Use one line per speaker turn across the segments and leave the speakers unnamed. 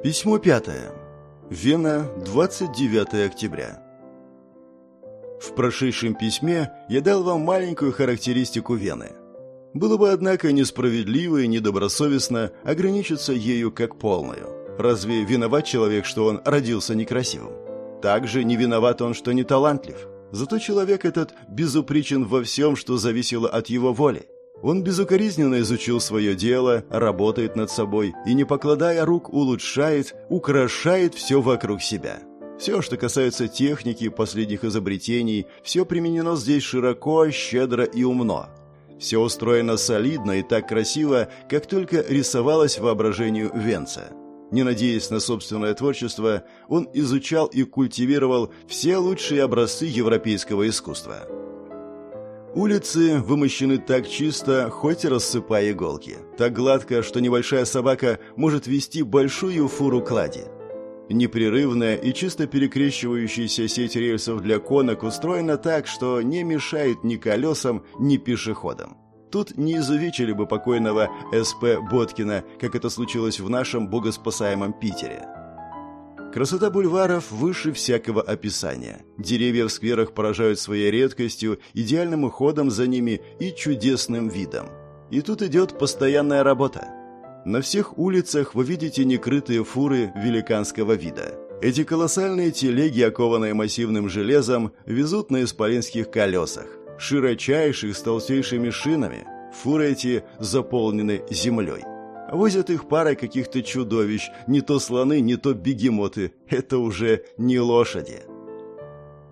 Письмо пятое. Вена, 29 октября. В прошедшем письме я дал вам маленькую характеристику Вены. Было бы, однако, несправедливо и недобросовестно ограничиться ею как полную. Разве виноват человек, что он родился некрасивым? Также не виноват он, что не талантлив. Зато человек этот безупречен во всем, что зависело от его воли. Он безукоризненно изучил свое дело, работает над собой и, не покладая рук, улучшает, украшает все вокруг себя. Все, что касается техники, последних изобретений, все применено здесь широко, щедро и умно. Все устроено солидно и так красиво, как только рисовалось воображению Венца. Не надеясь на собственное творчество, он изучал и культивировал все лучшие образцы европейского искусства. Улицы вымощены так чисто, хоть и рассыпая иголки. Так гладко, что небольшая собака может вести большую фуру клади. Непрерывная и чисто перекрещивающаяся сеть рельсов для конок устроена так, что не мешает ни колесам, ни пешеходам. Тут не изувечили бы покойного СП Боткина, как это случилось в нашем богоспасаемом Питере. Красота бульваров выше всякого описания. Деревья в скверах поражают своей редкостью, идеальным уходом за ними и чудесным видом. И тут идет постоянная работа. На всех улицах вы видите некрытые фуры великанского вида. Эти колоссальные телеги, окованные массивным железом, везут на исполинских колесах, широчайших с толстейшими шинами. Фуры эти заполнены землей. Возят их парой каких-то чудовищ, не то слоны, не то бегемоты. Это уже не лошади.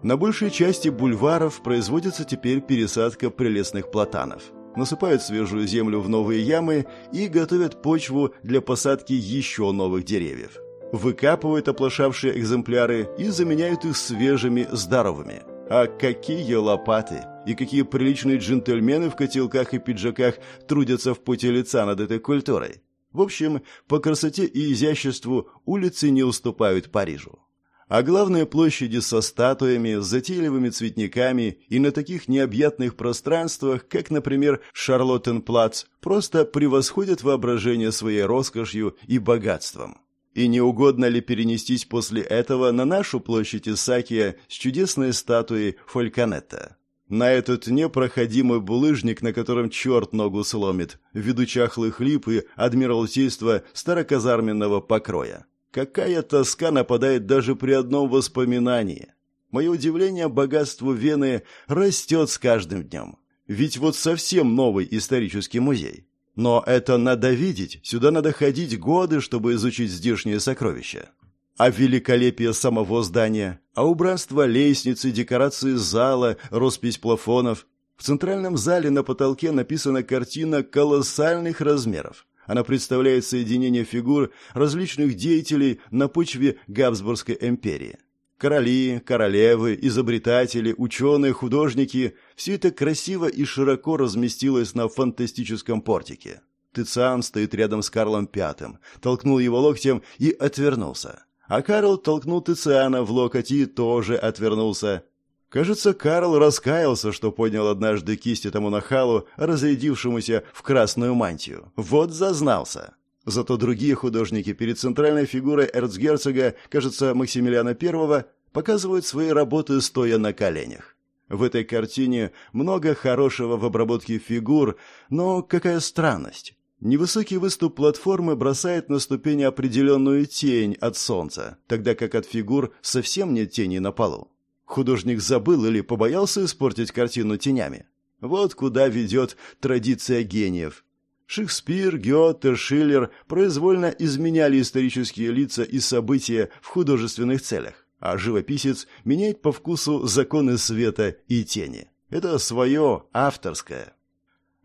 На большей части бульваров производится теперь пересадка прелестных платанов. Насыпают свежую землю в новые ямы и готовят почву для посадки еще новых деревьев. Выкапывают оплошавшие экземпляры и заменяют их свежими, здоровыми. А какие лопаты! И какие приличные джентльмены в котелках и пиджаках трудятся в поте лица над этой культурой. В общем, по красоте и изяществу улицы не уступают Парижу. А главные площади со статуями, с затейливыми цветниками и на таких необъятных пространствах, как, например, Шарлоттенплац, просто превосходят воображение своей роскошью и богатством. И не угодно ли перенестись после этого на нашу площадь Исакия с чудесной статуей Фольканетта? На этот непроходимый булыжник, на котором черт ногу сломит, ввиду чахлых лип и адмиралтейства староказарменного покроя. Какая тоска нападает даже при одном воспоминании. Мое удивление богатству Вены растет с каждым днем. Ведь вот совсем новый исторический музей. Но это надо видеть, сюда надо ходить годы, чтобы изучить здешние сокровища а великолепие самого здания, а убранство лестницы, декорации зала, роспись плафонов. В центральном зале на потолке написана картина колоссальных размеров. Она представляет соединение фигур различных деятелей на почве Габсбургской империи. Короли, королевы, изобретатели, ученые, художники – все это красиво и широко разместилось на фантастическом портике. Тициан стоит рядом с Карлом Пятым, толкнул его локтем и отвернулся. А Карл толкнул Тициана в локоть и тоже отвернулся. Кажется, Карл раскаялся, что поднял однажды кисть этому нахалу, разрядившемуся в красную мантию. Вот зазнался. Зато другие художники перед центральной фигурой эрцгерцога, кажется, Максимилиана I, показывают свои работы стоя на коленях. В этой картине много хорошего в обработке фигур, но какая странность. Невысокий выступ платформы бросает на ступени определенную тень от солнца, тогда как от фигур совсем нет тени на полу. Художник забыл или побоялся испортить картину тенями. Вот куда ведет традиция гениев. Шекспир, Гёте, Шиллер произвольно изменяли исторические лица и события в художественных целях, а живописец меняет по вкусу законы света и тени. Это свое, авторское.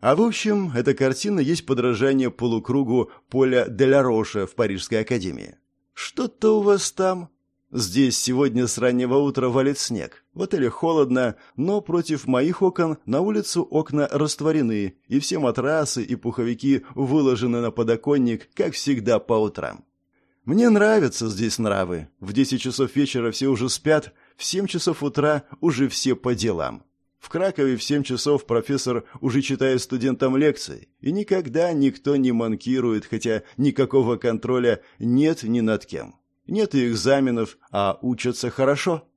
А в общем, эта картина есть подражание полукругу Поля Деля Роша в Парижской академии. Что-то у вас там? Здесь сегодня с раннего утра валит снег. В отеле холодно, но против моих окон на улицу окна растворены, и все матрасы и пуховики выложены на подоконник, как всегда по утрам. Мне нравятся здесь нравы. В 10 часов вечера все уже спят, в 7 часов утра уже все по делам. В Кракове в семь часов профессор уже читает студентам лекции, и никогда никто не манкирует, хотя никакого контроля нет ни над кем. Нет и экзаменов, а учатся хорошо.